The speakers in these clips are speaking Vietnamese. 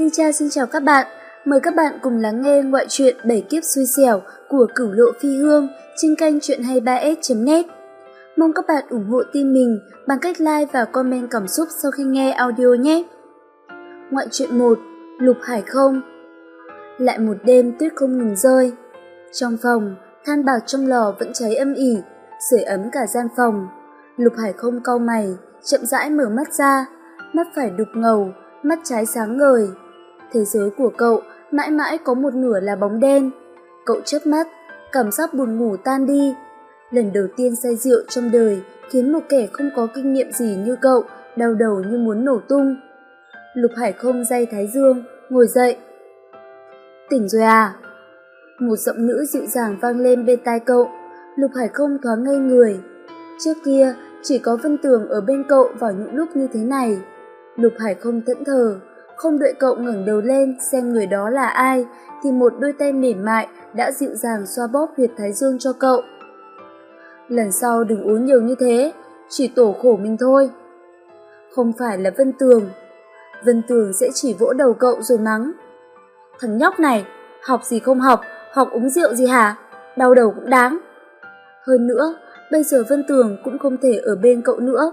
Ly Cha xin chào các bạn, mời các bạn cùng lắng nghe ngoại truyện Bảy kiếp xui xẻo của Cửu Lộ Phi Hương trên kênh truyện 23s.net. Mong các bạn ủng hộ team mình bằng cách like và comment cảm xúc sau khi nghe audio nhé. Ngoại truyện 1 Lục Hải Không Lại một đêm tuyết không ngừng rơi. Trong phòng, than bạc trong lò vẫn cháy âm ỉ, sưởi ấm cả gian phòng. Lục Hải Không cau mày, chậm rãi mở mắt ra, mắt phải đục ngầu, mắt trái sáng ngời. Thế giới của cậu mãi mãi có một nửa là bóng đen. Cậu chớp mắt, cảm giác buồn ngủ tan đi. Lần đầu tiên say rượu trong đời khiến một kẻ không có kinh nghiệm gì như cậu đau đầu như muốn nổ tung. Lục Hải không day thái dương, ngồi dậy. Tỉnh rồi à? Một giọng nữ dịu dàng vang lên bên tai cậu. Lục Hải không thoáng ngây người. Trước kia, chỉ có Vân Tường ở bên cậu vào những lúc như thế này. Lục Hải không thẫn thờ, không đợi cậu ngẩng đầu lên xem người đó là ai, thì một đôi tay mềm mại đã dịu dàng xoa bóp huyệt thái dương cho cậu. Lần sau đừng uống nhiều như thế, chỉ tổ khổ mình thôi. Không phải là Vân Tường. Vân Tường sẽ chỉ vỗ đầu cậu rồi mắng. Thằng nhóc này, học gì không học, học uống rượu gì hả? Đau đầu cũng đáng. Hơn nữa, bây giờ Vân Tường cũng không thể ở bên cậu nữa.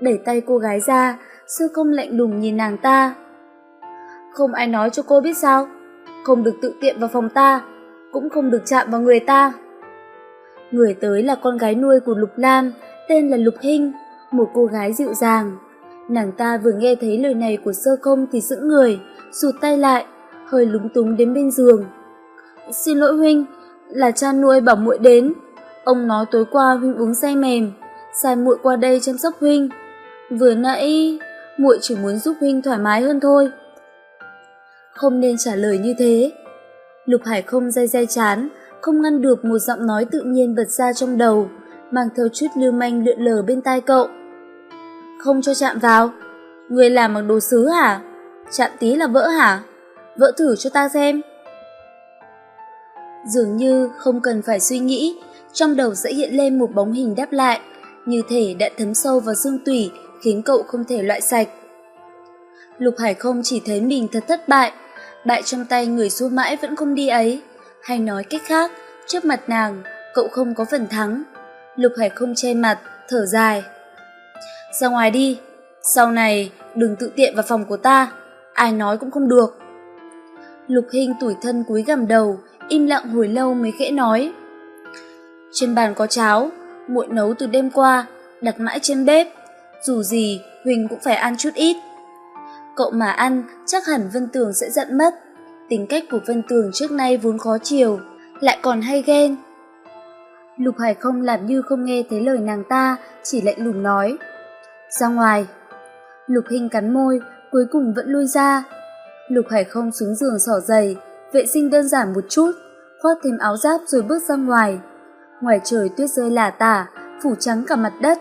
Đẩy tay cô gái ra, sư công lạnh lùng nhìn nàng ta. Không ai nói cho cô biết sao, không được tự tiện vào phòng ta, cũng không được chạm vào người ta. Người tới là con gái nuôi của Lục Lam, tên là Lục Hinh, một cô gái dịu dàng. Nàng ta vừa nghe thấy lời này của sơ không thì sững người, rụt tay lại, hơi lúng túng đến bên giường. Xin lỗi huynh, là cha nuôi bảo muội đến. Ông nói tối qua huynh uống say mềm, sai muội qua đây chăm sóc huynh. Vừa nãy, muội chỉ muốn giúp huynh thoải mái hơn thôi. Không nên trả lời như thế. Lục Hải không day day chán, không ngăn được một giọng nói tự nhiên bật ra trong đầu, mang theo chút lưu manh lượn lờ bên tai cậu. Không cho chạm vào. Người làm bằng đồ sứ hả? Chạm tí là vỡ hả? Vỡ thử cho ta xem. Dường như không cần phải suy nghĩ, trong đầu sẽ hiện lên một bóng hình đáp lại, như thể đã thấm sâu vào xương tủy khiến cậu không thể loại sạch. Lục Hải không chỉ thấy mình thật thất bại, bại trong tay người xua mãi vẫn không đi ấy. Hay nói cách khác, trước mặt nàng, cậu không có phần thắng. Lục Hải không che mặt, thở dài. Ra ngoài đi, sau này đừng tự tiện vào phòng của ta, ai nói cũng không được. Lục Hinh tủi thân cúi gằm đầu, im lặng hồi lâu mới khẽ nói. Trên bàn có cháo, muội nấu từ đêm qua, đặt mãi trên bếp. Dù gì, Huỳnh cũng phải ăn chút ít. Cậu mà ăn, chắc hẳn Vân Tường sẽ giận mất. Tính cách của Vân Tường trước nay vốn khó chiều, lại còn hay ghen. Lục Hải không làm như không nghe thấy lời nàng ta, chỉ lạnh lùng nói. Ra ngoài. Lục Hình cắn môi, cuối cùng vẫn lui ra. Lục Hải không xuống giường sỏ giày, vệ sinh đơn giản một chút, khoác thêm áo giáp rồi bước ra ngoài. Ngoài trời tuyết rơi lả tả, phủ trắng cả mặt đất.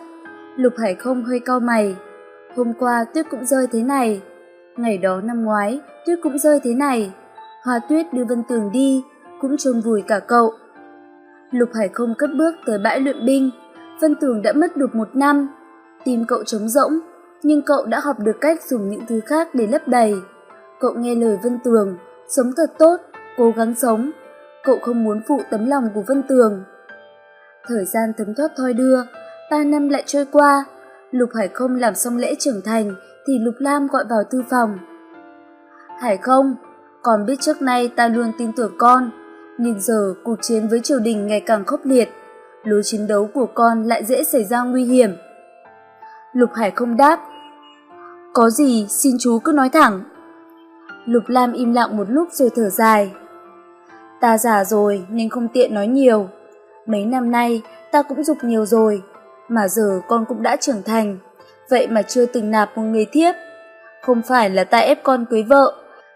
Lục Hải không hơi cau mày. Hôm qua tuyết cũng rơi thế này. Ngày đó năm ngoái, tuyết cũng rơi thế này. Hoa tuyết đưa Vân Tường đi, cũng chôn vùi cả cậu. Lục Hải không cất bước tới bãi luyện binh. Vân Tường đã mất được một năm. Tim cậu trống rỗng, nhưng cậu đã học được cách dùng những thứ khác để lấp đầy. Cậu nghe lời Vân Tường, sống thật tốt, cố gắng sống. Cậu không muốn phụ tấm lòng của Vân Tường. Thời gian thấm thoát thoi đưa, ba năm lại trôi qua. Lục Hải không làm xong lễ trưởng thành thì Lục Lam gọi vào thư phòng. Hải không, con biết trước nay ta luôn tin tưởng con, nhưng giờ cuộc chiến với triều đình ngày càng khốc liệt, lối chiến đấu của con lại dễ xảy ra nguy hiểm. Lục Hải không đáp. Có gì xin chú cứ nói thẳng. Lục Lam im lặng một lúc rồi thở dài. Ta già rồi nên không tiện nói nhiều. Mấy năm nay ta cũng dục nhiều rồi, mà giờ con cũng đã trưởng thành, vậy mà chưa từng nạp một người thiếp. Không phải là ta ép con cưới vợ,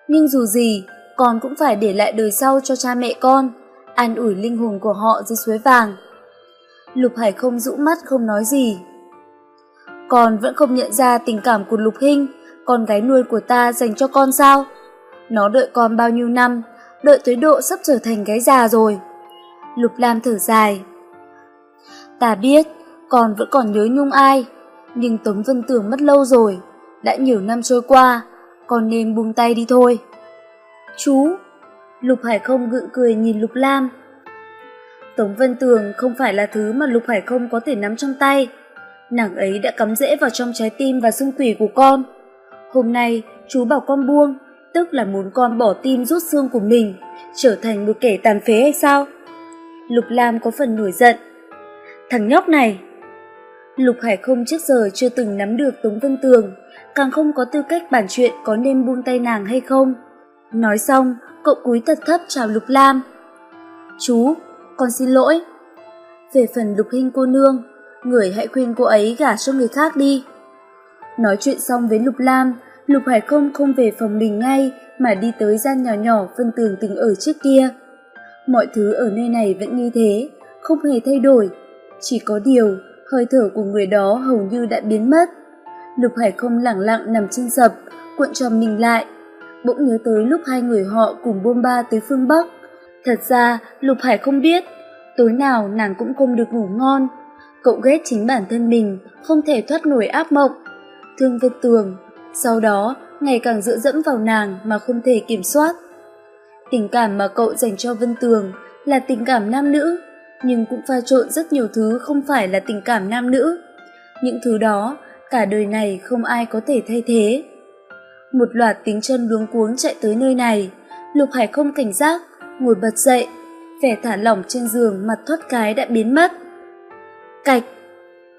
nhưng dù gì, con cũng phải để lại đời sau cho cha mẹ con, an ủi linh hồn của họ dưới suối vàng. Lục Hải không rũ mắt không nói gì. Con vẫn không nhận ra tình cảm của Lục Hinh, con gái nuôi của ta dành cho con sao? Nó đợi con bao nhiêu năm, đợi tới độ sắp trở thành gái già rồi. Lục Lam thở dài. Ta biết, con vẫn còn nhớ nhung ai, nhưng Tống Vân Tường mất lâu rồi, đã nhiều năm trôi qua, con nên buông tay đi thôi. Chú! Lục Hải không gượng cười nhìn Lục Lam. Tống Vân Tường không phải là thứ mà Lục Hải không có thể nắm trong tay. Nàng ấy đã cắm rễ vào trong trái tim và xương tủy của con. Hôm nay, chú bảo con buông, tức là muốn con bỏ tim rút xương của mình, trở thành một kẻ tàn phế hay sao? Lục Lam có phần nổi giận. Thằng nhóc này! Lục Hải không trước giờ chưa từng nắm được Tống Vân Tường, càng không có tư cách bàn chuyện có nên buông tay nàng hay không. Nói xong, cậu cúi thật thấp chào Lục Lam. Chú, con xin lỗi. Về phần Lục Hinh cô nương, người hãy khuyên cô ấy gả cho người khác đi. Nói chuyện xong với Lục Lam, Lục Hải không không về phòng mình ngay mà đi tới gian nhỏ nhỏ Vân Tường từng ở trước kia. Mọi thứ ở nơi này vẫn như thế, không hề thay đổi. Chỉ có điều, hơi thở của người đó hầu như đã biến mất. Lục Hải không lẳng lặng nằm trên sập, cuộn tròn mình lại. Bỗng nhớ tới lúc hai người họ cùng bôn ba tới phương Bắc. Thật ra, Lục Hải không biết, tối nào nàng cũng không được ngủ ngon. Cậu ghét chính bản thân mình, không thể thoát nổi áp mộng. Thương Vân Tường, sau đó ngày càng dựa dẫm vào nàng mà không thể kiểm soát. Tình cảm mà cậu dành cho Vân Tường là tình cảm nam nữ, nhưng cũng pha trộn rất nhiều thứ không phải là tình cảm nam nữ. Những thứ đó, cả đời này không ai có thể thay thế. Một loạt tiếng chân luống cuống chạy tới nơi này, Lục Hải không cảnh giác, ngồi bật dậy, vẻ thả lỏng trên giường mặt thoát cái đã biến mất. Cạch,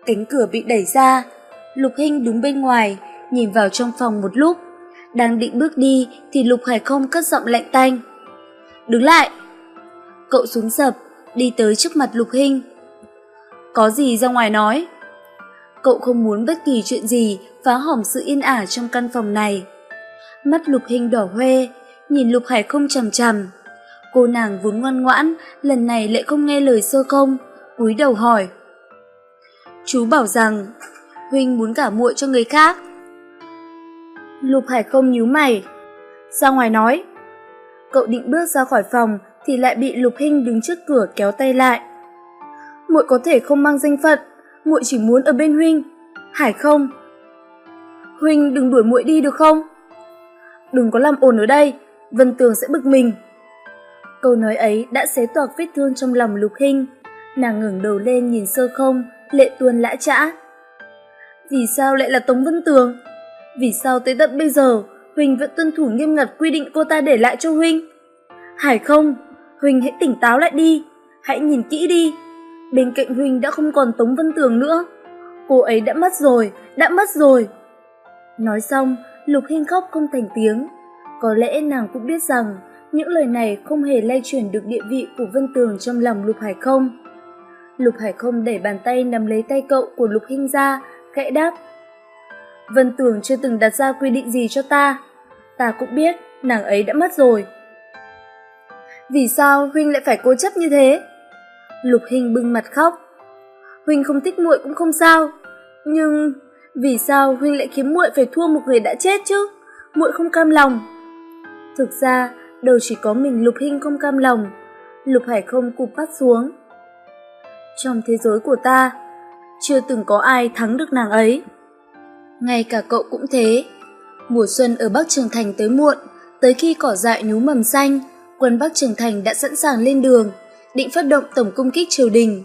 cánh cửa bị đẩy ra, Lục Hinh đứng bên ngoài, nhìn vào trong phòng một lúc. Đang định bước đi thì Lục Hải không cất giọng lạnh tanh. Đứng lại! Cậu xuống sập, đi tới trước mặt Lục Hinh. Có gì ra ngoài nói? Cậu không muốn bất kỳ chuyện gì phá hỏng sự yên ả trong căn phòng này. Mắt Lục Hinh đỏ hoe, nhìn Lục Hải không chằm chằm. Cô nàng vốn ngoan ngoãn, lần này lại không nghe lời sơ không cúi đầu hỏi. Chú bảo rằng, Huynh muốn cả muội cho người khác. Lục Hải không nhíu mày. Ra ngoài nói. Cậu định bước ra khỏi phòng thì lại bị Lục Hinh đứng trước cửa kéo tay lại. Muội có thể không mang danh phận, muội chỉ muốn ở bên huynh. Hải không? Huynh đừng đuổi muội đi được không? Đừng có làm ồn ở đây, Vân Tường sẽ bực mình. Câu nói ấy đã xé toạc vết thương trong lòng Lục Hinh. Nàng ngẩng đầu lên nhìn sơ không, lệ tuôn lã chã Vì sao lại là Tống Vân Tường? Vì sao tới tận bây giờ, huynh vẫn tuân thủ nghiêm ngặt quy định cô ta để lại cho Huynh? Hải không, Huỳnh hãy tỉnh táo lại đi, hãy nhìn kỹ đi. Bên cạnh Huỳnh đã không còn Tống Vân Tường nữa. Cô ấy đã mất rồi, đã mất rồi. Nói xong, Lục Hinh khóc không thành tiếng. Có lẽ nàng cũng biết rằng những lời này không hề lay chuyển được địa vị của Vân Tường trong lòng Lục Hải không. Lục Hải không đẩy bàn tay nắm lấy tay cậu của Lục Hinh ra, khẽ đáp. Vân Tường chưa từng đặt ra quy định gì cho ta. Ta cũng biết nàng ấy đã mất rồi. Vì sao Huynh lại phải cố chấp như thế? Lục hình bưng mặt khóc. Huynh không thích muội cũng không sao. Nhưng vì sao Huynh lại khiến muội phải thua một người đã chết chứ? Muội không cam lòng. Thực ra, đâu chỉ có mình Lục Hinh không cam lòng. Lục Hải không cụp mắt xuống. Trong thế giới của ta, chưa từng có ai thắng được nàng ấy. Ngay cả cậu cũng thế. Mùa xuân ở Bắc Trường Thành tới muộn, tới khi cỏ dại nhú mầm xanh, quân Bắc Trường Thành đã sẵn sàng lên đường, định phát động tổng công kích triều đình.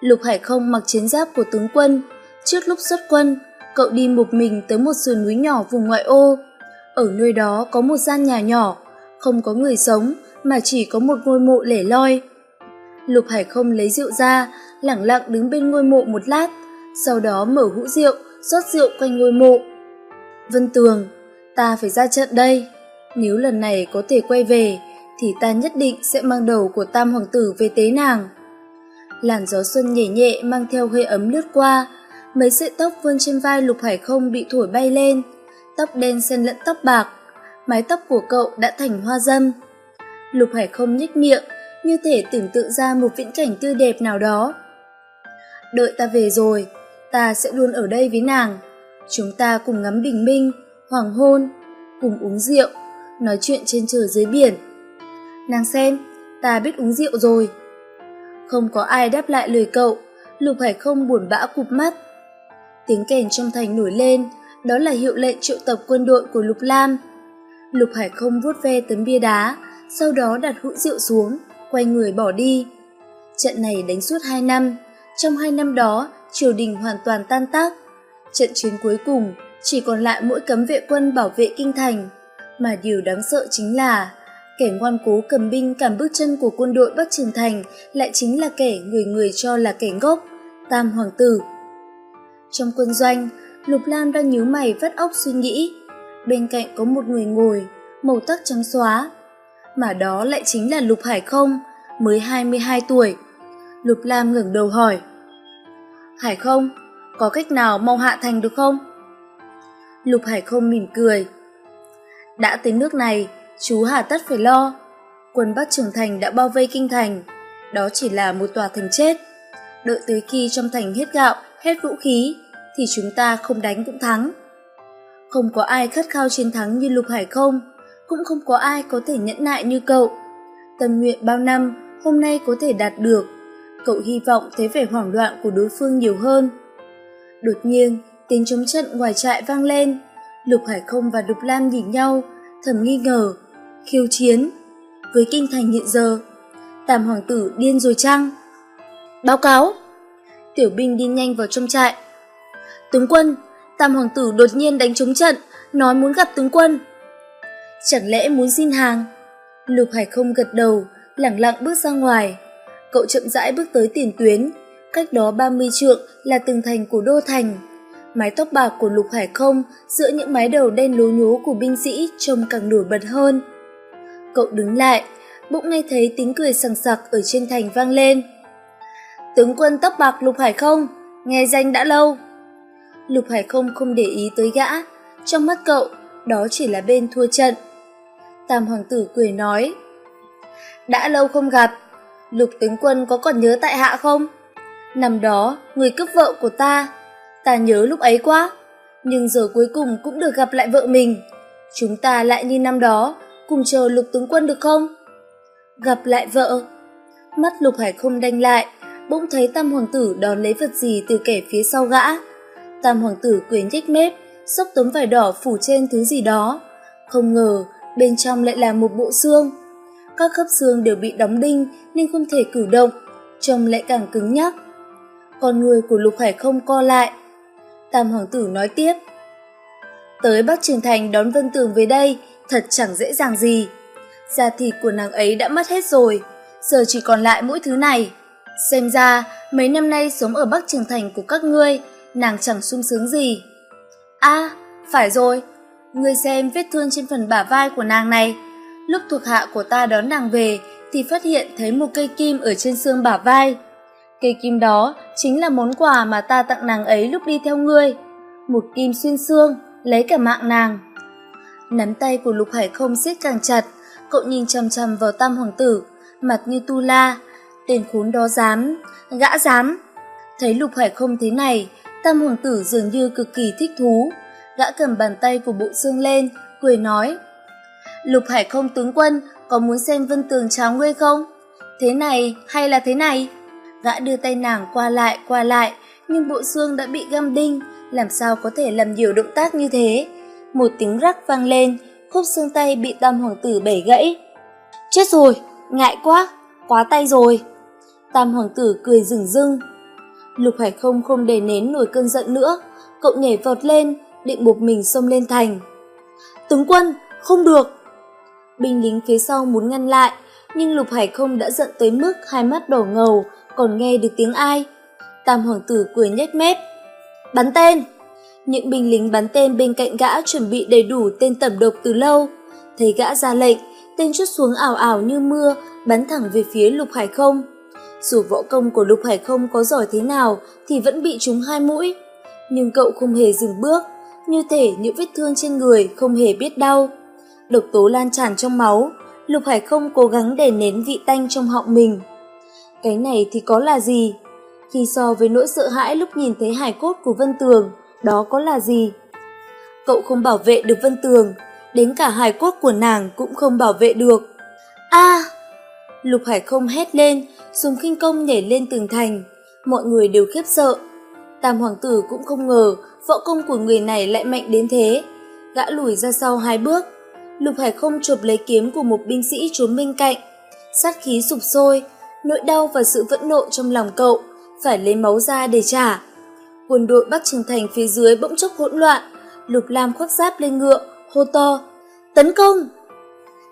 Lục Hải không mặc chiến giáp của tướng quân, trước lúc xuất quân, cậu đi một mình tới một sườn núi nhỏ vùng ngoại ô. Ở nơi đó có một gian nhà nhỏ, không có người sống mà chỉ có một ngôi mộ lẻ loi. Lục Hải không lấy rượu ra, lẳng lặng đứng bên ngôi mộ một lát, sau đó mở hũ rượu, rót rượu quanh ngôi mộ. Vân Tường, ta phải ra trận đây. Nếu lần này có thể quay về, thì ta nhất định sẽ mang đầu của tam hoàng tử về tế nàng. Làn gió xuân nhẹ nhẹ mang theo hơi ấm lướt qua, mấy sợi tóc vươn trên vai lục hải không bị thổi bay lên, tóc đen xen lẫn tóc bạc, mái tóc của cậu đã thành hoa dâm. Lục hải không nhếch miệng, như thể tưởng tượng ra một viễn cảnh tươi đẹp nào đó. Đợi ta về rồi, ta sẽ luôn ở đây với nàng. Chúng ta cùng ngắm bình minh, hoàng hôn, cùng uống rượu, nói chuyện trên trời dưới biển. Nàng xem, ta biết uống rượu rồi. Không có ai đáp lại lời cậu, Lục Hải không buồn bã cụp mắt. Tiếng kèn trong thành nổi lên, đó là hiệu lệnh triệu tập quân đội của Lục Lam. Lục Hải không vuốt ve tấm bia đá, sau đó đặt hũ rượu xuống, quay người bỏ đi. Trận này đánh suốt hai năm, trong hai năm đó triều đình hoàn toàn tan tác. Trận chiến cuối cùng chỉ còn lại mỗi cấm vệ quân bảo vệ kinh thành, mà điều đáng sợ chính là kẻ ngoan cố cầm binh cản bước chân của quân đội Bắc Trường Thành lại chính là kẻ người người cho là kẻ ngốc, Tam Hoàng Tử. Trong quân doanh, Lục Lam đang nhíu mày vắt óc suy nghĩ. Bên cạnh có một người ngồi, màu tóc trắng xóa. Mà đó lại chính là Lục Hải không, mới 22 tuổi. Lục Lam ngẩng đầu hỏi. Hải không, có cách nào mau hạ thành được không? Lục Hải không mỉm cười. Đã tới nước này, chú hà tất phải lo. Quân Bắc Trường Thành đã bao vây kinh thành, đó chỉ là một tòa thành chết. Đợi tới khi trong thành hết gạo, hết vũ khí, thì chúng ta không đánh cũng thắng. Không có ai khát khao chiến thắng như Lục Hải không, cũng không có ai có thể nhẫn nại như cậu. Tâm nguyện bao năm, hôm nay có thể đạt được. Cậu hy vọng thấy vẻ hoảng loạn của đối phương nhiều hơn. Đột nhiên, tiếng chống trận ngoài trại vang lên. Lục Hải không và Lục Lam nhìn nhau, thầm nghi ngờ, khiêu chiến. Với kinh thành hiện giờ, Tam Hoàng tử điên rồi chăng? Báo cáo! Tiểu binh đi nhanh vào trong trại. Tướng quân, Tam Hoàng tử đột nhiên đánh trống trận, nói muốn gặp tướng quân. Chẳng lẽ muốn xin hàng? Lục Hải không gật đầu, lẳng lặng bước ra ngoài. Cậu chậm rãi bước tới tiền tuyến, cách đó 30 trượng là tường thành của đô thành. Mái tóc bạc của Lục Hải không giữa những mái đầu đen lố nhố của binh sĩ trông càng nổi bật hơn. Cậu đứng lại, bỗng nghe thấy tiếng cười sằng sặc ở trên thành vang lên. Tướng quân tóc bạc Lục Hải không, nghe danh đã lâu. Lục Hải không không để ý tới gã, trong mắt cậu, đó chỉ là bên thua trận. Tam Hoàng tử cười nói, Đã lâu không gặp, Lục tướng quân có còn nhớ tại hạ không? Năm đó, người cướp vợ của ta, ta nhớ lúc ấy quá, nhưng giờ cuối cùng cũng được gặp lại vợ mình. Chúng ta lại như năm đó, cùng chờ lục tướng quân được không? Gặp lại vợ. Mắt lục hải không đanh lại, bỗng thấy tam hoàng tử đón lấy vật gì từ kẻ phía sau gã. Tam hoàng tử cười nhếch mép, xốc tấm vải đỏ phủ trên thứ gì đó. Không ngờ, bên trong lại là một bộ xương. Các khớp xương đều bị đóng đinh nên không thể cử động, trông lại càng cứng nhắc. Con người của Lục Hải không co lại. Tam hoàng tử nói tiếp. Tới Bắc Trường Thành đón Vân Tường về đây, thật chẳng dễ dàng gì. Da thịt của nàng ấy đã mất hết rồi, giờ chỉ còn lại mỗi thứ này. Xem ra, mấy năm nay sống ở Bắc Trường Thành của các ngươi, nàng chẳng sung sướng gì. a phải rồi, ngươi xem vết thương trên phần bả vai của nàng này. Lúc thuộc hạ của ta đón nàng về, thì phát hiện thấy một cây kim ở trên xương bả vai. Cây kim đó chính là món quà mà ta tặng nàng ấy lúc đi theo ngươi. Một kim xuyên xương, lấy cả mạng nàng. Nắm tay của Lục Hải không siết càng chặt, cậu nhìn chằm chằm vào tam hoàng tử, mặt như tu la. Tên khốn đó dám, gã dám. Thấy Lục Hải không thế này, tam hoàng tử dường như cực kỳ thích thú. Gã cầm bàn tay của bộ xương lên, cười nói. Lục Hải không tướng quân, có muốn xem vân tường cháo ngươi không? Thế này hay là thế này? Gã đưa tay nàng qua lại qua lại, nhưng bộ xương đã bị găm đinh, làm sao có thể làm nhiều động tác như thế. Một tiếng rắc vang lên, khúc xương tay bị tam hoàng tử bể gãy. Chết rồi, ngại quá, quá tay rồi. Tam hoàng tử cười rừng rưng. Lục Hải không không để nén nổi cơn giận nữa, cậu nhảy vọt lên, định buộc mình xông lên thành. Tướng quân, không được. Binh lính phía sau muốn ngăn lại, nhưng Lục Hải không đã giận tới mức hai mắt đỏ ngầu, còn nghe được tiếng ai. Tam hoàng tử cười nhếch mép. Bắn tên! Những binh lính bắn tên bên cạnh gã chuẩn bị đầy đủ tên tẩm độc từ lâu. Thấy gã ra lệnh, tên chút xuống ảo ảo như mưa, bắn thẳng về phía lục hải không. Dù võ công của lục hải không có giỏi thế nào thì vẫn bị trúng hai mũi. Nhưng cậu không hề dừng bước, như thể những vết thương trên người không hề biết đau. Độc tố lan tràn trong máu, lục hải không cố gắng để nén vị tanh trong họng mình. Cái này thì có là gì? Khi so với nỗi sợ hãi lúc nhìn thấy hải cốt của Vân Tường, đó có là gì? Cậu không bảo vệ được Vân Tường, đến cả hài cốt của nàng cũng không bảo vệ được. a Lục Hải không hét lên, dùng khinh công nhảy lên tường thành. Mọi người đều khiếp sợ. Tam Hoàng tử cũng không ngờ võ công của người này lại mạnh đến thế. Gã lùi ra sau hai bước. Lục Hải không chộp lấy kiếm của một binh sĩ trốn bên cạnh. Sát khí sụp sôi, nỗi đau và sự vẫn nộ trong lòng cậu, phải lấy máu ra để trả. Quân đội Bắc Trường Thành phía dưới bỗng chốc hỗn loạn, Lục Lam khoác giáp lên ngựa, hô to, tấn công!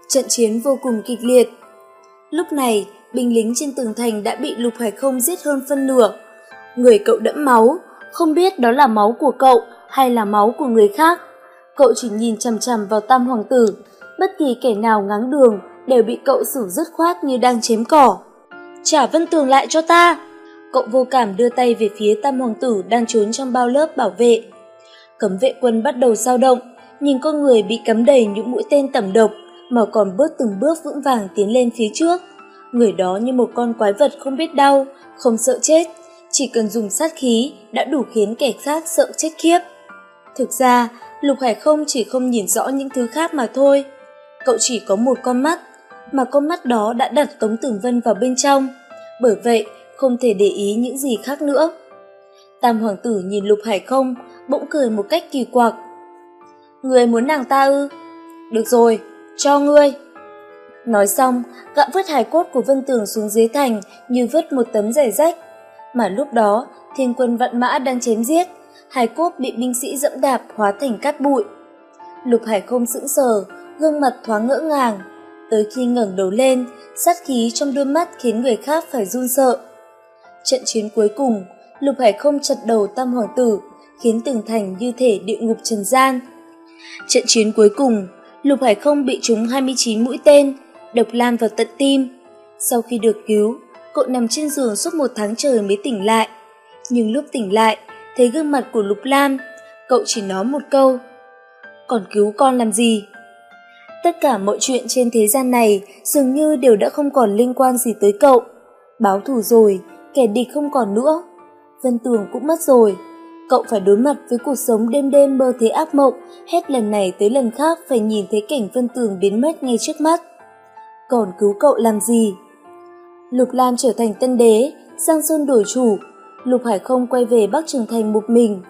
Trận chiến vô cùng kịch liệt. Lúc này, binh lính trên tường thành đã bị Lục Hải không giết hơn phân nửa. Người cậu đẫm máu, không biết đó là máu của cậu hay là máu của người khác. Cậu chỉ nhìn chằm chằm vào tam hoàng tử, bất kỳ kẻ nào ngáng đường đều bị cậu xử dứt khoát như đang chém cỏ. Trả Vân Tường lại cho ta! Cậu vô cảm đưa tay về phía tam hoàng tử đang trốn trong bao lớp bảo vệ. Cấm vệ quân bắt đầu dao động, nhìn con người bị cắm đầy những mũi tên tẩm độc mà còn bước từng bước vững vàng tiến lên phía trước. Người đó như một con quái vật không biết đau, không sợ chết, chỉ cần dùng sát khí đã đủ khiến kẻ khác sợ chết khiếp. Thực ra, Lục Hải không chỉ không nhìn rõ những thứ khác mà thôi. Cậu chỉ có một con mắt, mà con mắt đó đã đặt Tống Tử Vân vào bên trong. Bởi vậy, không thể để ý những gì khác nữa. Tam hoàng tử nhìn Lục Hải không, bỗng cười một cách kỳ quặc. Người muốn nàng ta ư? Được rồi, cho ngươi. Nói xong, gã vứt hài cốt của Vân Tường xuống dưới thành như vứt một tấm giày rách. Mà lúc đó, thiên quân vạn mã đang chém giết, hài cốt bị binh sĩ dẫm đạp hóa thành cát bụi. Lục Hải không sững sờ, gương mặt thoáng ngỡ ngàng. Tới khi ngẩng đầu lên, sát khí trong đôi mắt khiến người khác phải run sợ. Trận chiến cuối cùng, Lục Hải không chặt đầu tam hoàng tử, khiến tường thành như thể địa ngục trần gian. Trận chiến cuối cùng, Lục Hải không bị trúng 29 mũi tên, độc lan vào tận tim. Sau khi được cứu, cậu nằm trên giường suốt một tháng trời mới tỉnh lại. Nhưng lúc tỉnh lại, thấy gương mặt của Lục Lam, cậu chỉ nói một câu. Còn cứu con làm gì? Tất cả mọi chuyện trên thế gian này dường như đều đã không còn liên quan gì tới cậu. Báo thù rồi, kẻ địch không còn nữa. Vân Tường cũng mất rồi. Cậu phải đối mặt với cuộc sống đêm đêm mơ thấy ác mộng, hết lần này tới lần khác phải nhìn thấy cảnh Vân Tường biến mất ngay trước mắt. Còn cứu cậu làm gì? Lục Lan trở thành tân đế, Giang Sơn đổi chủ. Lục Hải không quay về Bắc Trường Thành một mình.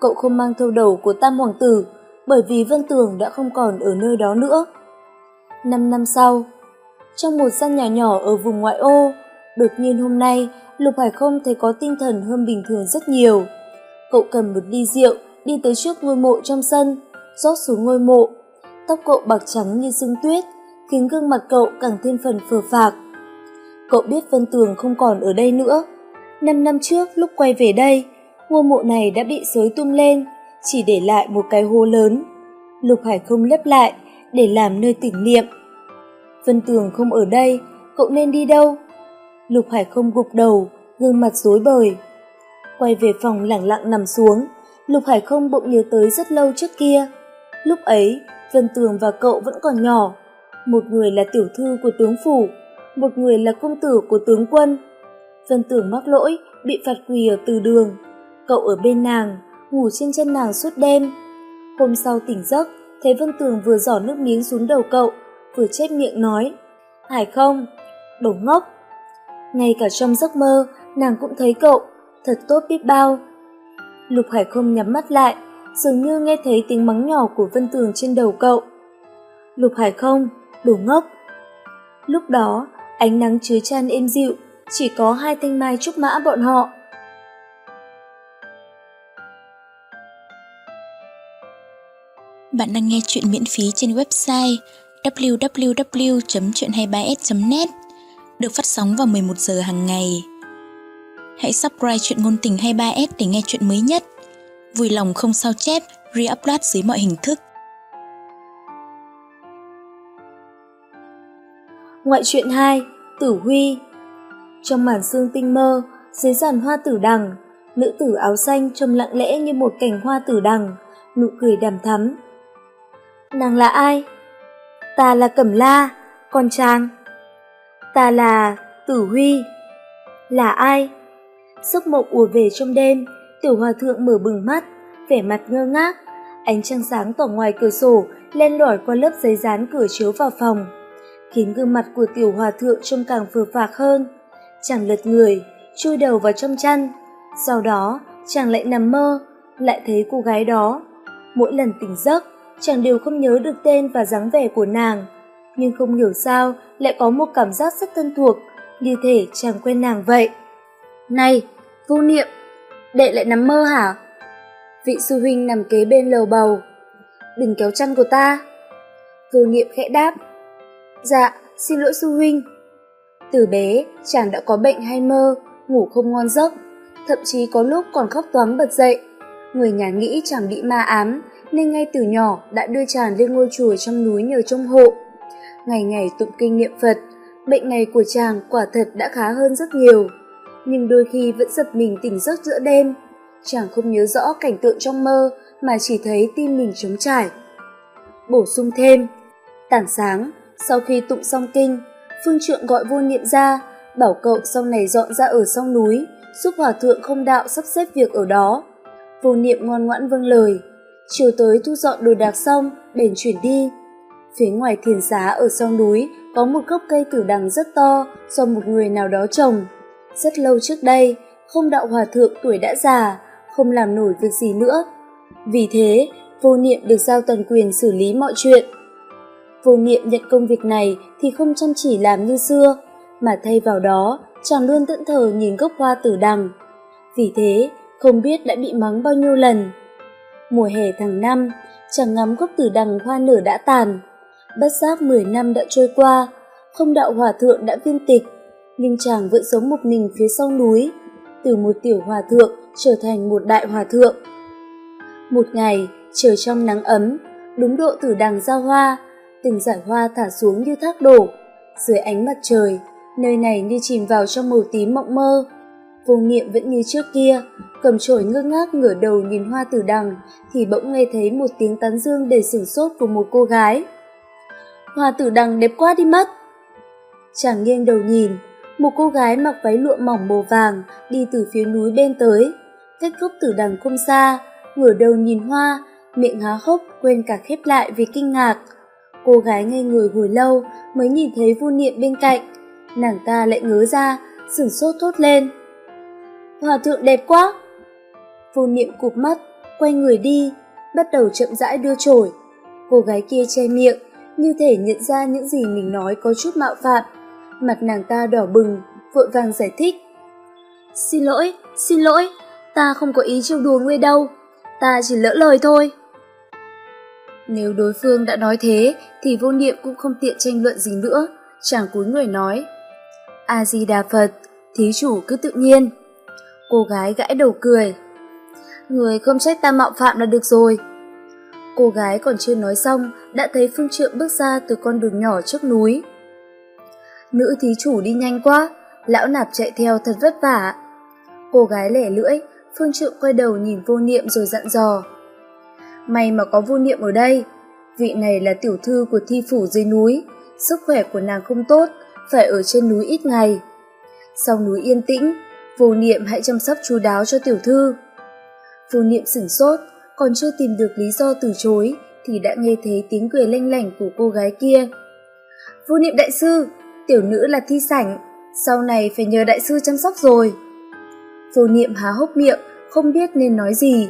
Cậu không mang thâu đầu của Tam Hoàng Tử, bởi vì Vân Tường đã không còn ở nơi đó nữa. Năm năm sau, trong một gian nhà nhỏ ở vùng ngoại ô, đột nhiên hôm nay Lục Hải không thấy có tinh thần hơn bình thường rất nhiều. Cậu cầm một ly rượu, đi tới trước ngôi mộ trong sân, rót xuống ngôi mộ. Tóc cậu bạc trắng như sương tuyết, khiến gương mặt cậu càng thêm phần phờ phạc. Cậu biết Vân Tường không còn ở đây nữa. Năm năm trước lúc quay về đây, ngôi mộ này đã bị sới tung lên, chỉ để lại một cái hố lớn. Lục Hải không lấp lại để làm nơi tưởng niệm. Vân Tường không ở đây, cậu nên đi đâu? Lục Hải không gục đầu, gương mặt rối bời. Quay về phòng lẳng lặng nằm xuống, Lục Hải không bỗng nhớ tới rất lâu trước kia. Lúc ấy, Vân Tường và cậu vẫn còn nhỏ. Một người là tiểu thư của tướng phủ, một người là công tử của tướng quân. Vân Tường mắc lỗi, bị phạt quỳ ở từ đường. Cậu ở bên nàng, ngủ trên chân nàng suốt đêm. Hôm sau tỉnh giấc, thấy Vân Tường vừa giỏ nước miếng xuống đầu cậu, vừa chép miệng nói. Hải không, đổ ngốc, ngay cả trong giấc mơ, nàng cũng thấy cậu, thật tốt biết bao. Lục Hải không nhắm mắt lại, dường như nghe thấy tiếng mắng nhỏ của Vân Tường trên đầu cậu. Lục Hải không, đồ ngốc. Lúc đó, ánh nắng chứa chan êm dịu, chỉ có hai thanh mai trúc mã bọn họ. Bạn đang nghe chuyện miễn phí trên website www.chuyện23s.net được phát sóng vào 11 giờ hàng ngày. Hãy subscribe chuyện ngôn tình 23S để nghe chuyện mới nhất. Vui lòng không sao chép, re-upload dưới mọi hình thức. Ngoại truyện 2, Tử Huy Trong màn sương tinh mơ, dưới giàn hoa tử đằng, nữ tử áo xanh trông lặng lẽ như một cành hoa tử đằng, nụ cười đàm thắm. Nàng là ai? Ta là Cẩm La, con Trang. Ta là Tử Huy. Là ai? Giấc mộng ùa về trong đêm, tiểu hòa thượng mở bừng mắt, vẻ mặt ngơ ngác. Ánh trăng sáng tỏ ngoài cửa sổ, len lỏi qua lớp giấy dán cửa chiếu vào phòng, khiến gương mặt của tiểu hòa thượng trông càng phờ phạc hơn. Chàng lật người, chui đầu vào trong chăn. Sau đó, chàng lại nằm mơ, lại thấy cô gái đó. Mỗi lần tỉnh giấc, chàng đều không nhớ được tên và dáng vẻ của nàng. Nhưng không hiểu sao lại có một cảm giác rất thân thuộc, như thể chàng quen nàng vậy. Này, vô niệm, đệ lại nằm mơ hả? Vị sư huynh nằm kế bên lầu bầu. Đừng kéo chăn của ta. Vô niệm khẽ đáp. Dạ, xin lỗi sư huynh. Từ bé, chàng đã có bệnh hay mơ, ngủ không ngon giấc, thậm chí có lúc còn khóc toáng bật dậy. Người nhà nghĩ chàng bị ma ám, nên ngay từ nhỏ đã đưa chàng lên ngôi chùa trong núi nhờ trông hộ. Ngày ngày tụng kinh niệm Phật, bệnh này của chàng quả thật đã khá hơn rất nhiều. Nhưng đôi khi vẫn giật mình tỉnh giấc giữa đêm. Chàng không nhớ rõ cảnh tượng trong mơ mà chỉ thấy tim mình trống trải. Bổ sung thêm, tảng sáng, sau khi tụng xong kinh, Phương Trượng gọi vô niệm ra, bảo cậu sau này dọn ra ở sau núi, giúp hòa thượng không đạo sắp xếp việc ở đó. Vô niệm ngoan ngoãn vâng lời. Chiều tới thu dọn đồ đạc xong, bèn chuyển đi. Phía ngoài thiền xá ở sau núi có một gốc cây tử đằng rất to do một người nào đó trồng. Rất lâu trước đây, không đạo hòa thượng tuổi đã già, không làm nổi việc gì nữa. Vì thế, vô niệm được giao toàn quyền xử lý mọi chuyện. Vô niệm nhận công việc này thì không chăm chỉ làm như xưa, mà thay vào đó chàng luôn tận thờ nhìn gốc hoa tử đằng. Vì thế, không biết đã bị mắng bao nhiêu lần. Mùa hè tháng năm, chàng ngắm gốc tử đằng hoa nở đã tàn. Bất giác 10 năm đã trôi qua, không đạo hòa thượng đã viên tịch, nhưng chàng vẫn sống một mình phía sau núi, từ một tiểu hòa thượng trở thành một đại hòa thượng. Một ngày, trời trong nắng ấm, đúng độ tử đằng ra hoa, từng giải hoa thả xuống như thác đổ. Dưới ánh mặt trời, nơi này như chìm vào trong màu tím mộng mơ. Vô niệm vẫn như trước kia, cầm chổi ngơ ngác ngửa đầu nhìn hoa tử đằng, thì bỗng nghe thấy một tiếng tán dương đầy sửng sốt của một cô gái. Hoa tử đằng đẹp quá đi mất. Chàng nghiêng đầu nhìn, một cô gái mặc váy lụa mỏng màu vàng đi từ phía núi bên tới. Cách gốc tử đằng không xa, ngửa đầu nhìn hoa, miệng há hốc quên cả khép lại vì kinh ngạc. Cô gái ngây người hồi lâu mới nhìn thấy vô niệm bên cạnh. Nàng ta lại ngớ ra, sửng sốt thốt lên. Hòa thượng đẹp quá! Vô niệm cụp mắt, quay người đi, bắt đầu chậm rãi đưa chổi. Cô gái kia che miệng, như thể nhận ra những gì mình nói có chút mạo phạm. Mặt nàng ta đỏ bừng, vội vàng giải thích. Xin lỗi, xin lỗi, ta không có ý trêu đùa ngươi đâu, ta chỉ lỡ lời thôi. Nếu đối phương đã nói thế thì vô niệm cũng không tiện tranh luận gì nữa, chàng cúi người nói. A-di-đà Phật, thí chủ cứ tự nhiên. Cô gái gãi đầu cười. Người không trách ta mạo phạm là được rồi. Cô gái còn chưa nói xong, đã thấy Phương Trượng bước ra từ con đường nhỏ trước núi. Nữ thí chủ đi nhanh quá, lão nạp chạy theo thật vất vả. Cô gái lẻ lưỡi, Phương Trượng quay đầu nhìn vô niệm rồi dặn dò. May mà có vô niệm ở đây. Vị này là tiểu thư của thi phủ dưới núi, sức khỏe của nàng không tốt, phải ở trên núi ít ngày. Sau núi yên tĩnh, vô niệm hãy chăm sóc chú đáo cho tiểu thư. Vô niệm sửng sốt, còn chưa tìm được lý do từ chối, thì đã nghe thấy tiếng cười lanh lảnh của cô gái kia. Vô niệm đại sư, tiểu nữ là thi sảnh, sau này phải nhờ đại sư chăm sóc rồi. Vô niệm há hốc miệng, không biết nên nói gì.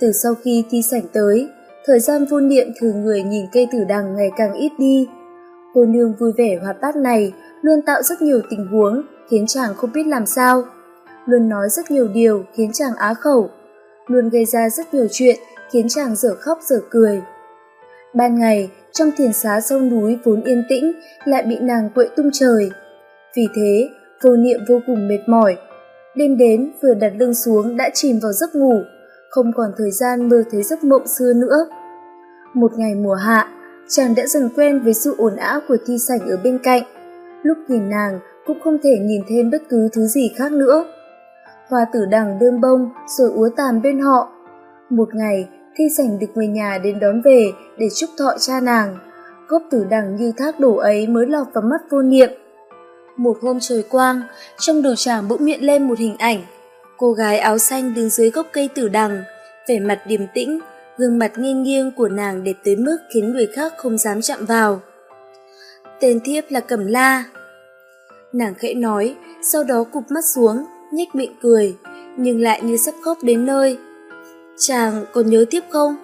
Từ sau khi thi sảnh tới, thời gian vô niệm thử người nhìn cây tử đằng ngày càng ít đi. Cô nương vui vẻ hoạt bát này luôn tạo rất nhiều tình huống khiến chàng không biết làm sao. Luôn nói rất nhiều điều khiến chàng á khẩu. Luôn gây ra rất nhiều chuyện khiến chàng dở khóc dở cười. Ban ngày, trong thiền xá sâu núi vốn yên tĩnh lại bị nàng quậy tung trời. Vì thế, vô niệm vô cùng mệt mỏi. Đêm đến vừa đặt lưng xuống đã chìm vào giấc ngủ không còn thời gian mơ thấy giấc mộng xưa nữa. Một ngày mùa hạ, chàng đã dần quen với sự ồn ào của thi sảnh ở bên cạnh. Lúc nhìn nàng cũng không thể nhìn thêm bất cứ thứ gì khác nữa. Hoa tử đằng đơm bông rồi úa tàn bên họ. Một ngày, thi sảnh được người nhà đến đón về để chúc thọ cha nàng. Gốc tử đằng như thác đổ ấy mới lọt vào mắt vô niệm. Một hôm trời quang, trong đầu chàng bỗng miệng lên một hình ảnh Cô gái áo xanh đứng dưới gốc cây tử đằng, vẻ mặt điềm tĩnh, gương mặt nghiêng nghiêng của nàng đẹp tới mức khiến người khác không dám chạm vào. Tên thiếp là Cẩm La. Nàng khẽ nói, sau đó cụp mắt xuống, nhếch miệng cười, nhưng lại như sắp khóc đến nơi. Chàng còn nhớ tiếp không?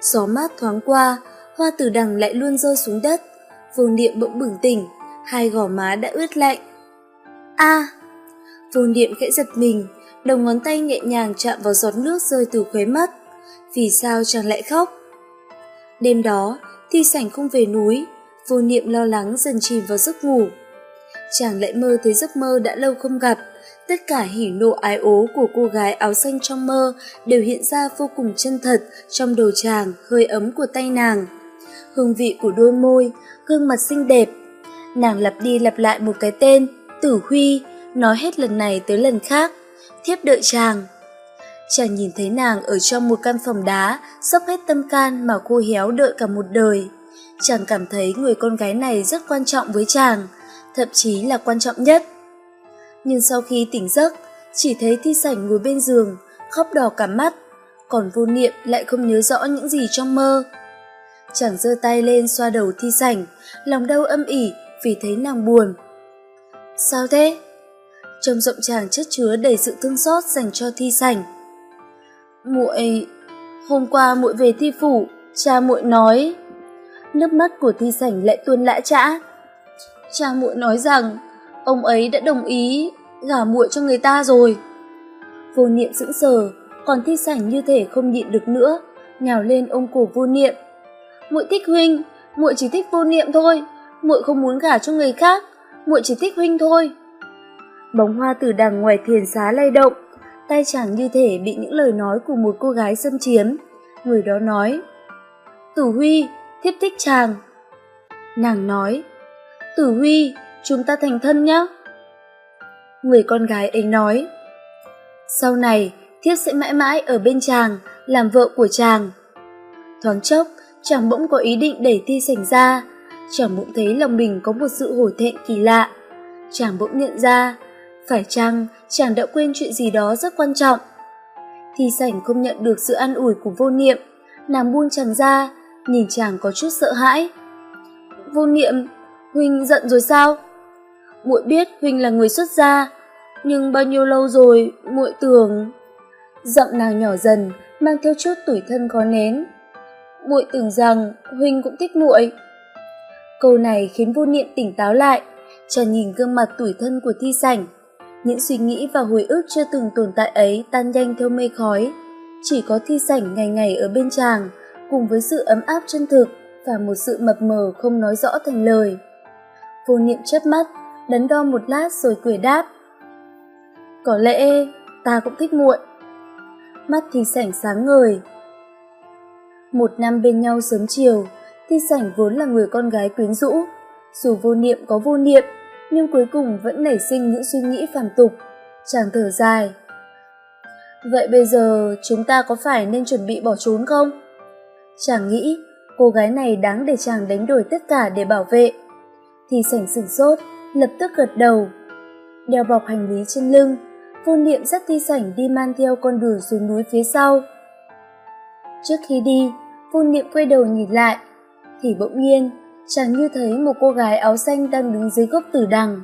Gió mát thoáng qua, hoa tử đằng lại luôn rơi xuống đất. Vô niệm bỗng bừng tỉnh, hai gò má đã ướt lạnh. a Vô niệm khẽ giật mình, đầu ngón tay nhẹ nhàng chạm vào giọt nước rơi từ khóe mắt. Vì sao chàng lại khóc? Đêm đó, thi sảnh không về núi, vô niệm lo lắng dần chìm vào giấc ngủ. Chàng lại mơ thấy giấc mơ đã lâu không gặp, tất cả hỉ nộ ái ố của cô gái áo xanh trong mơ đều hiện ra vô cùng chân thật trong đầu chàng, hơi ấm của tay nàng. Hương vị của đôi môi, gương mặt xinh đẹp. Nàng lặp đi lặp lại một cái tên, Tử Huy, nói hết lần này tới lần khác, thiếp đợi chàng. Chàng nhìn thấy nàng ở trong một căn phòng đá, dốc hết tâm can mà cô héo đợi cả một đời. Chàng cảm thấy người con gái này rất quan trọng với chàng, thậm chí là quan trọng nhất. Nhưng sau khi tỉnh giấc, chỉ thấy thi sảnh ngồi bên giường, khóc đỏ cả mắt, còn vô niệm lại không nhớ rõ những gì trong mơ. Chàng giơ tay lên xoa đầu thi sảnh, lòng đau âm ỉ vì thấy nàng buồn. Sao thế? Trong giọng chàng chất chứa đầy sự thương xót dành cho thi sảnh. Muội, hôm qua muội về thi phủ, cha muội nói. Nước mắt của thi sảnh lại tuôn lã chã Cha muội nói rằng ông ấy đã đồng ý gả muội cho người ta rồi. Vô niệm sững sờ, còn thi sảnh như thể không nhịn được nữa, nhào lên ôm cổ vô niệm. Muội thích huynh, muội chỉ thích vô niệm thôi, muội không muốn gả cho người khác, muội chỉ thích huynh thôi. Bóng hoa từ đằng ngoài thiền xá lay động, tay chàng như thể bị những lời nói của một cô gái xâm chiếm. Người đó nói, Tử Huy, thiếp thích chàng. Nàng nói, Tử Huy, chúng ta thành thân nhé. Người con gái ấy nói, sau này, thiếp sẽ mãi mãi ở bên chàng, làm vợ của chàng. Thoáng chốc, chàng bỗng có ý định đẩy thi sảnh ra, chàng bỗng thấy lòng mình có một sự hổ thẹn kỳ lạ. Chàng bỗng nhận ra, phải chăng chàng đã quên chuyện gì đó rất quan trọng. Thi sảnh không nhận được sự an ủi của vô niệm, nàng buông chàng ra, nhìn chàng có chút sợ hãi. Vô niệm, Huynh giận rồi sao? Muội biết Huynh là người xuất gia, nhưng bao nhiêu lâu rồi muội tưởng... Giọng nàng nhỏ dần, mang theo chút tủi thân khó nén. Muội tưởng rằng Huynh cũng thích muội. Câu này khiến vô niệm tỉnh táo lại, chàng nhìn gương mặt tủi thân của thi sảnh. Những suy nghĩ và hồi ức chưa từng tồn tại ấy tan nhanh theo mây khói. Chỉ có thi sảnh ngày ngày ở bên chàng, cùng với sự ấm áp chân thực và một sự mập mờ không nói rõ thành lời. Vô niệm chớp mắt, đắn đo một lát rồi cười đáp. Có lẽ ta cũng thích muộn. Mắt thì sảnh sáng ngời. Một năm bên nhau sớm chiều, thi sảnh vốn là người con gái quyến rũ. Dù vô niệm có vô niệm, nhưng cuối cùng vẫn nảy sinh những suy nghĩ phản tục. Chàng thở dài. Vậy bây giờ chúng ta có phải nên chuẩn bị bỏ trốn không? Chàng nghĩ cô gái này đáng để chàng đánh đổi tất cả để bảo vệ thì sảnh sửng sốt, lập tức gật đầu. Đeo bọc hành lý trên lưng, vô niệm dắt thi sảnh đi man theo con đường xuống núi phía sau. Trước khi đi, vô niệm quay đầu nhìn lại, thì bỗng nhiên, chàng như thấy một cô gái áo xanh đang đứng dưới gốc tử đằng.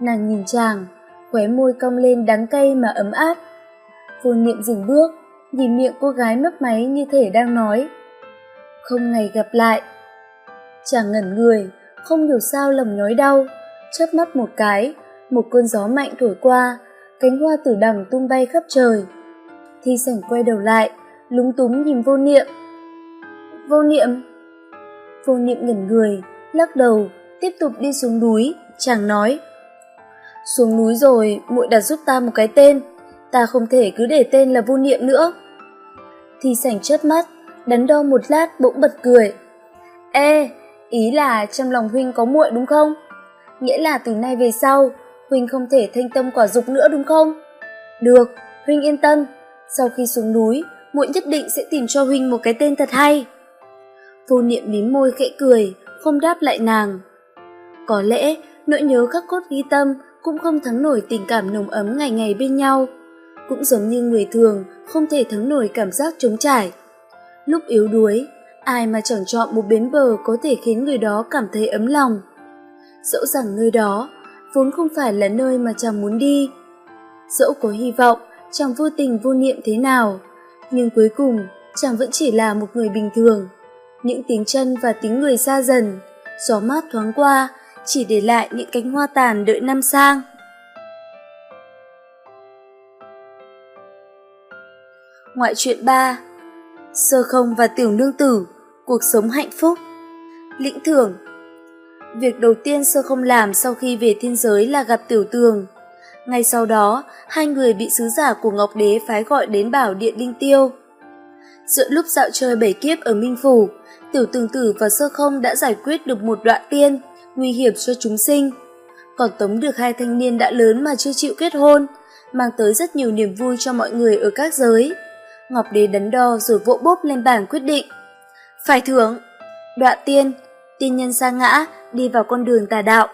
Nàng nhìn chàng, khóe môi cong lên đắng cay mà ấm áp. Vô niệm dừng bước, nhìn miệng cô gái mấp máy như thể đang nói. Không ngày gặp lại. Chàng ngẩn người, không hiểu sao lòng nhói đau, chớp mắt một cái, một cơn gió mạnh thổi qua, cánh hoa tử đằng tung bay khắp trời. Thi sảnh quay đầu lại, lúng túng nhìn vô niệm. Vô niệm! Vô niệm ngẩn người, lắc đầu, tiếp tục đi xuống núi, chàng nói. Xuống núi rồi, muội đặt giúp ta một cái tên, ta không thể cứ để tên là vô niệm nữa. Thi sảnh chớp mắt, đắn đo một lát bỗng bật cười. Ê, Ý là trong lòng Huynh có muội đúng không? Nghĩa là từ nay về sau, Huynh không thể thanh tâm quả dục nữa đúng không? Được, Huynh yên tâm. Sau khi xuống núi, muội nhất định sẽ tìm cho Huynh một cái tên thật hay. Vô niệm mím môi khẽ cười, không đáp lại nàng. Có lẽ nỗi nhớ khắc cốt ghi tâm cũng không thắng nổi tình cảm nồng ấm ngày ngày bên nhau. Cũng giống như người thường không thể thắng nổi cảm giác trống trải. Lúc yếu đuối, ai mà chẳng chọn một bến bờ có thể khiến người đó cảm thấy ấm lòng. Dẫu rằng nơi đó vốn không phải là nơi mà chàng muốn đi. Dẫu có hy vọng chàng vô tình vô niệm thế nào, nhưng cuối cùng chàng vẫn chỉ là một người bình thường. Những tiếng chân và tiếng người xa dần, gió mát thoáng qua, chỉ để lại những cánh hoa tàn đợi năm sang. Ngoại truyện 3 Sơ không và tiểu nương tử, cuộc sống hạnh phúc. Lĩnh thưởng Việc đầu tiên sơ không làm sau khi về thiên giới là gặp tiểu tường. Ngay sau đó, hai người bị sứ giả của Ngọc Đế phái gọi đến bảo điện Linh Tiêu. Giữa lúc dạo chơi bảy kiếp ở Minh Phủ, tiểu tường tử và sơ không đã giải quyết được một đoạn tiên, nguy hiểm cho chúng sinh. Còn tống được hai thanh niên đã lớn mà chưa chịu kết hôn, mang tới rất nhiều niềm vui cho mọi người ở các giới. Ngọc Đế đắn đo rồi vỗ bốp lên bảng quyết định. Phải thưởng, đoạn tiên, tiên nhân sa ngã, đi vào con đường tà đạo.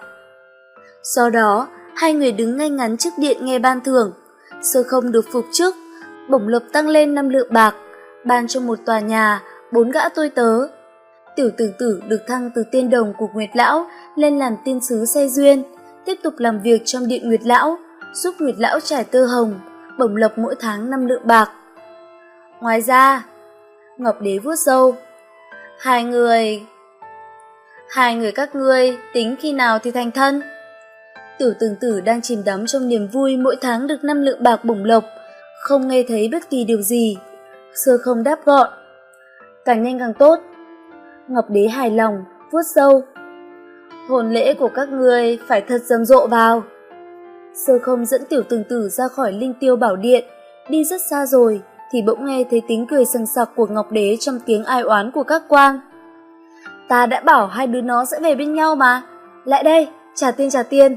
Sau đó, hai người đứng ngay ngắn trước điện nghe ban thưởng. Sơ không được phục chức, bổng lộc tăng lên năm lượng bạc, ban cho một tòa nhà, bốn gã tôi tớ. Tiểu tử tử được thăng từ tiên đồng của Nguyệt Lão lên làm tiên sứ xe duyên, tiếp tục làm việc trong điện Nguyệt Lão, giúp Nguyệt Lão trải tơ hồng, bổng lộc mỗi tháng năm lượng bạc. Ngoài ra, Ngọc Đế vuốt râu. Hai người... Hai người các ngươi tính khi nào thì thành thân? Tiểu tường tử đang chìm đắm trong niềm vui mỗi tháng được năm lượng bạc bổng lộc, không nghe thấy bất kỳ điều gì. Sơ không đáp gọn. Càng nhanh càng tốt. Ngọc đế hài lòng, vuốt sâu. Hồn lễ của các ngươi phải thật rầm rộ vào. Sơ không dẫn tiểu tường tử ra khỏi linh tiêu bảo điện, đi rất xa rồi, thì bỗng nghe thấy tiếng cười sằng sặc của Ngọc Đế trong tiếng ai oán của các quang. Ta đã bảo hai đứa nó sẽ về bên nhau mà. Lại đây, trả tiền trả tiền.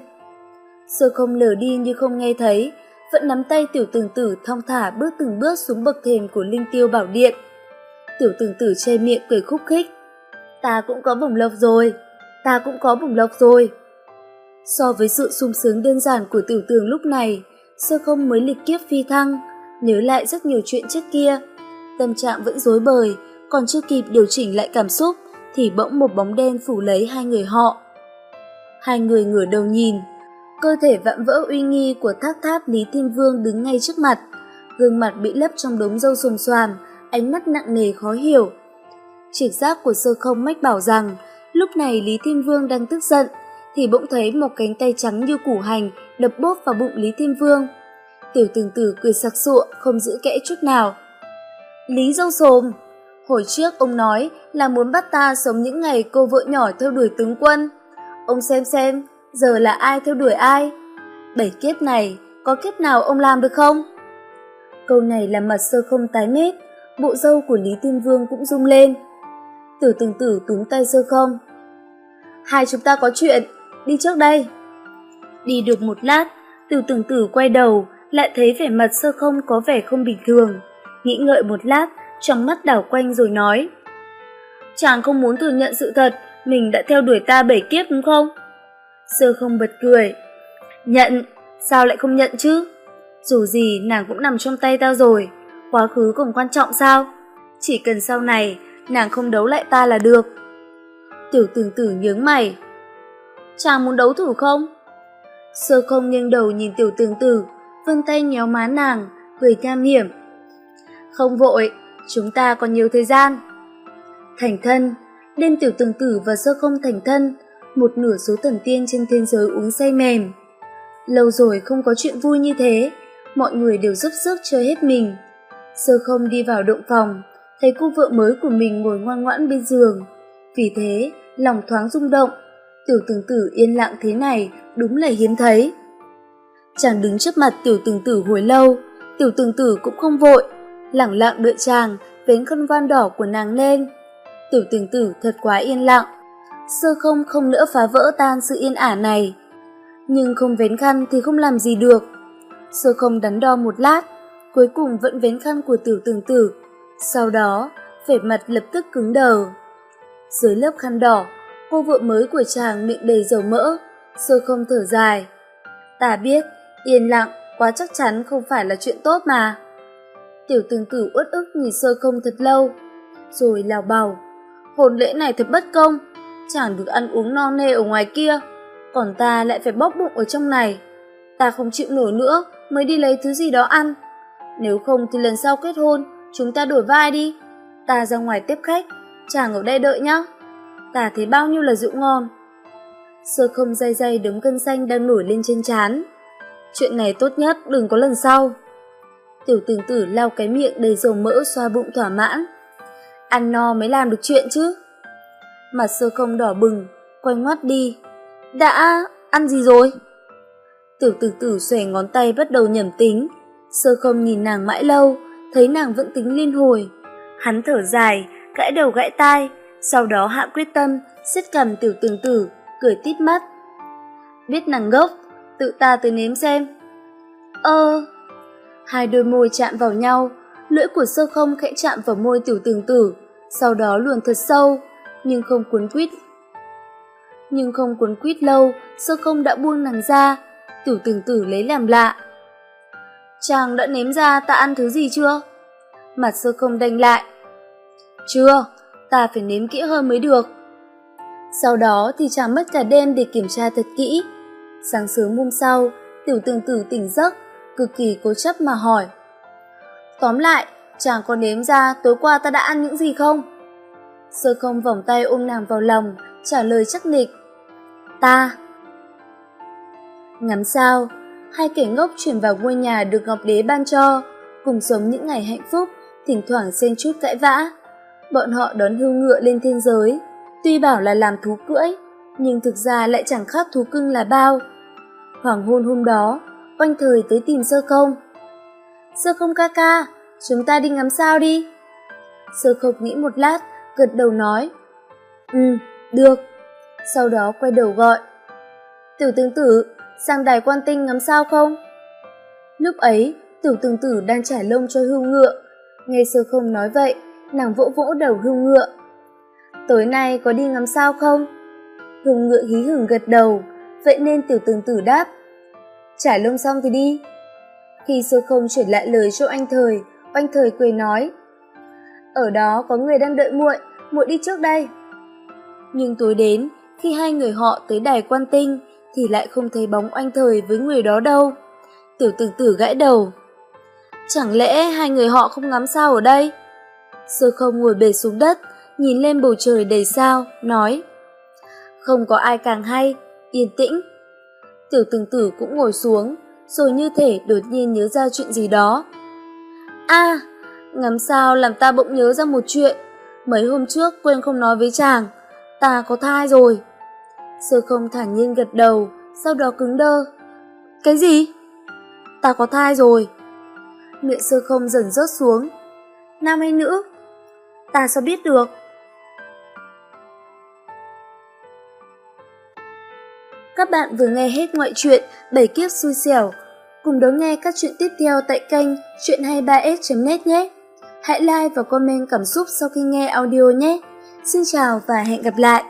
Sơ không lờ đi như không nghe thấy, vẫn nắm tay tiểu tường tử thong thả bước từng bước xuống bậc thềm của linh tiêu bảo điện. Tiểu tường tử che miệng cười khúc khích. Ta cũng có bổng lộc rồi, ta cũng có bổng lộc rồi. So với sự sung sướng đơn giản của tiểu tường lúc này, sơ không mới lịch kiếp phi thăng, nhớ lại rất nhiều chuyện trước kia. Tâm trạng vẫn rối bời, còn chưa kịp điều chỉnh lại cảm xúc, thì bỗng một bóng đen phủ lấy hai người họ. Hai người ngửa đầu nhìn, cơ thể vạm vỡ uy nghi của thác tháp Lý Thiên Vương đứng ngay trước mặt, gương mặt bị lấp trong đống râu xồm xoàm, ánh mắt nặng nề khó hiểu. Trực giác của sơ không mách bảo rằng, lúc này Lý Thiên Vương đang tức giận, thì bỗng thấy một cánh tay trắng như củ hành đập bốp vào bụng Lý Thiên Vương. Tiểu tường tử cười sặc sụa, không giữ kẽ chút nào. Lý dâu xồm, hồi trước ông nói là muốn bắt ta sống những ngày cô vợ nhỏ theo đuổi tướng quân. Ông xem xem, giờ là ai theo đuổi ai? Bảy kiếp này, có kiếp nào ông làm được không? Câu này làm mặt sơ không tái mét, bộ dâu của Lý Tiên Vương cũng rung lên. Tử từng tử túm tay sơ không. Hai chúng ta có chuyện, đi trước đây. Đi được một lát, tử từng tử quay đầu, lại thấy vẻ mặt sơ không có vẻ không bình thường. Nghĩ ngợi một lát, trong mắt đảo quanh rồi nói. Chàng không muốn thừa nhận sự thật, mình đã theo đuổi ta bảy kiếp đúng không? Sơ không bật cười. Nhận, sao lại không nhận chứ? Dù gì nàng cũng nằm trong tay ta rồi, quá khứ còn quan trọng sao? Chỉ cần sau này nàng không đấu lại ta là được. Tiểu tường tử nhướng mày. Chàng muốn đấu thử không? Sơ không nghiêng đầu nhìn tiểu tường tử, vươn tay nhéo má nàng, cười tham hiểm. Không vội, chúng ta còn nhiều thời gian. Thành thân, đêm tiểu tường tử và sơ không thành thân, một nửa số thần tiên trên thế giới uống say mềm. Lâu rồi không có chuyện vui như thế, mọi người đều giúp sức chơi hết mình. Sơ không đi vào động phòng, thấy cô vợ mới của mình ngồi ngoan ngoãn bên giường. Vì thế, lòng thoáng rung động, tiểu tường tử yên lặng thế này đúng là hiếm thấy. Chàng đứng trước mặt tiểu tường tử hồi lâu, tiểu tường tử cũng không vội, lẳng lặng đợi chàng vén con van đỏ của nàng lên. Tiểu tường tử thật quá yên lặng, sơ không không nỡ phá vỡ tan sự yên ả này. Nhưng không vén khăn thì không làm gì được. Sơ không đắn đo một lát, cuối cùng vẫn vén khăn của tiểu tường tử. Sau đó, vẻ mặt lập tức cứng đờ. Dưới lớp khăn đỏ, cô vợ mới của chàng miệng đầy dầu mỡ, sơ không thở dài. Ta biết, yên lặng, quá chắc chắn không phải là chuyện tốt mà. Tiểu tường cửu uất ức nhìn sơ không thật lâu, rồi lào bào. Hồn lễ này thật bất công, chẳng được ăn uống no nê ở ngoài kia, còn ta lại phải bóp bụng ở trong này. Ta không chịu nổi nữa, mới đi lấy thứ gì đó ăn. Nếu không thì lần sau kết hôn, chúng ta đổi vai đi, Ta ra ngoài tiếp khách, chàng ở đây đợi nhá. Ta thấy bao nhiêu là rượu ngon. Sơ không dây dây đống cân xanh đang nổi lên trên chán. Chuyện này tốt nhất đừng có lần sau. Tiểu tường tử lau cái miệng đầy dầu mỡ xoa bụng thỏa mãn. Ăn no mới làm được chuyện chứ. Mặt sơ không đỏ bừng, quay ngoắt đi. Đã ăn gì rồi? Tiểu tử tử xòe ngón tay bắt đầu nhẩm tính. Sơ không nhìn nàng mãi lâu, thấy nàng vẫn tính liên hồi. Hắn thở dài, gãi đầu gãi tai, sau đó hạ quyết tâm, siết cầm tiểu tường tử, cười tít mắt. Biết nàng gốc, tự ta tới nếm xem. Ơ... Hai đôi môi chạm vào nhau, lưỡi của sơ không khẽ chạm vào môi tiểu tường tử, sau đó luồn thật sâu, nhưng không cuốn quýt. Nhưng không cuốn quýt lâu, sơ không đã buông nàng ra, tiểu tường tử lấy làm lạ. Chàng đã nếm ra ta ăn thứ gì chưa? Mặt sơ không đanh lại. Chưa, ta phải nếm kỹ hơn mới được. Sau đó thì chàng mất cả đêm để kiểm tra thật kỹ. Sáng sớm hôm sau, tiểu tường tử tỉnh giấc, cực kỳ cố chấp mà hỏi. Tóm lại, chàng có nếm ra tối qua ta đã ăn những gì không? Sơ không vòng tay ôm nàng vào lòng, trả lời chắc nịch. Ta. Ngắm sao, hai kẻ ngốc chuyển vào ngôi nhà được Ngọc Đế ban cho, cùng sống những ngày hạnh phúc, thỉnh thoảng xen chút cãi vã. Bọn họ đón hưu ngựa lên thiên giới, tuy bảo là làm thú cưỡi, nhưng thực ra lại chẳng khác thú cưng là bao. Hoàng hôn hôm đó, oanh thời tới tìm sơ không. Sơ không ca ca, chúng ta đi ngắm sao đi. Sơ không nghĩ một lát, gật đầu nói. Ừ, được. Sau đó quay đầu gọi. Tiểu tướng tử, sang đài quan tinh ngắm sao không? Lúc ấy, tiểu tướng tử đang trải lông cho hưu ngựa. Nghe sơ không nói vậy, nàng vỗ vỗ đầu hưu ngựa. Tối nay có đi ngắm sao không? Hưu ngựa hí hửng gật đầu, vậy nên tiểu tướng tử đáp trả lông xong thì đi. Khi sơ không chuyển lại lời cho anh thời, anh thời cười nói. Ở đó có người đang đợi muội, muội đi trước đây. Nhưng tối đến, khi hai người họ tới đài quan tinh, thì lại không thấy bóng anh thời với người đó đâu. Tiểu tử tử gãi đầu. Chẳng lẽ hai người họ không ngắm sao ở đây? Sơ không ngồi bệt xuống đất, nhìn lên bầu trời đầy sao, nói. Không có ai càng hay, yên tĩnh. Tiểu Từng tử cũng ngồi xuống, rồi như thể đột nhiên nhớ ra chuyện gì đó. a ngắm sao làm ta bỗng nhớ ra một chuyện. Mấy hôm trước quên không nói với chàng, ta có thai rồi. Sơ không thản nhiên gật đầu, sau đó cứng đơ. Cái gì? Ta có thai rồi. Miệng sơ không dần rớt xuống. Nam hay nữ? Ta sao biết được? Các bạn vừa nghe hết ngoại truyện Bảy kiếp xui xẻo. Cùng đón nghe các chuyện tiếp theo tại kênh chuyện23s.net nhé. Hãy like và comment cảm xúc sau khi nghe audio nhé. Xin chào và hẹn gặp lại!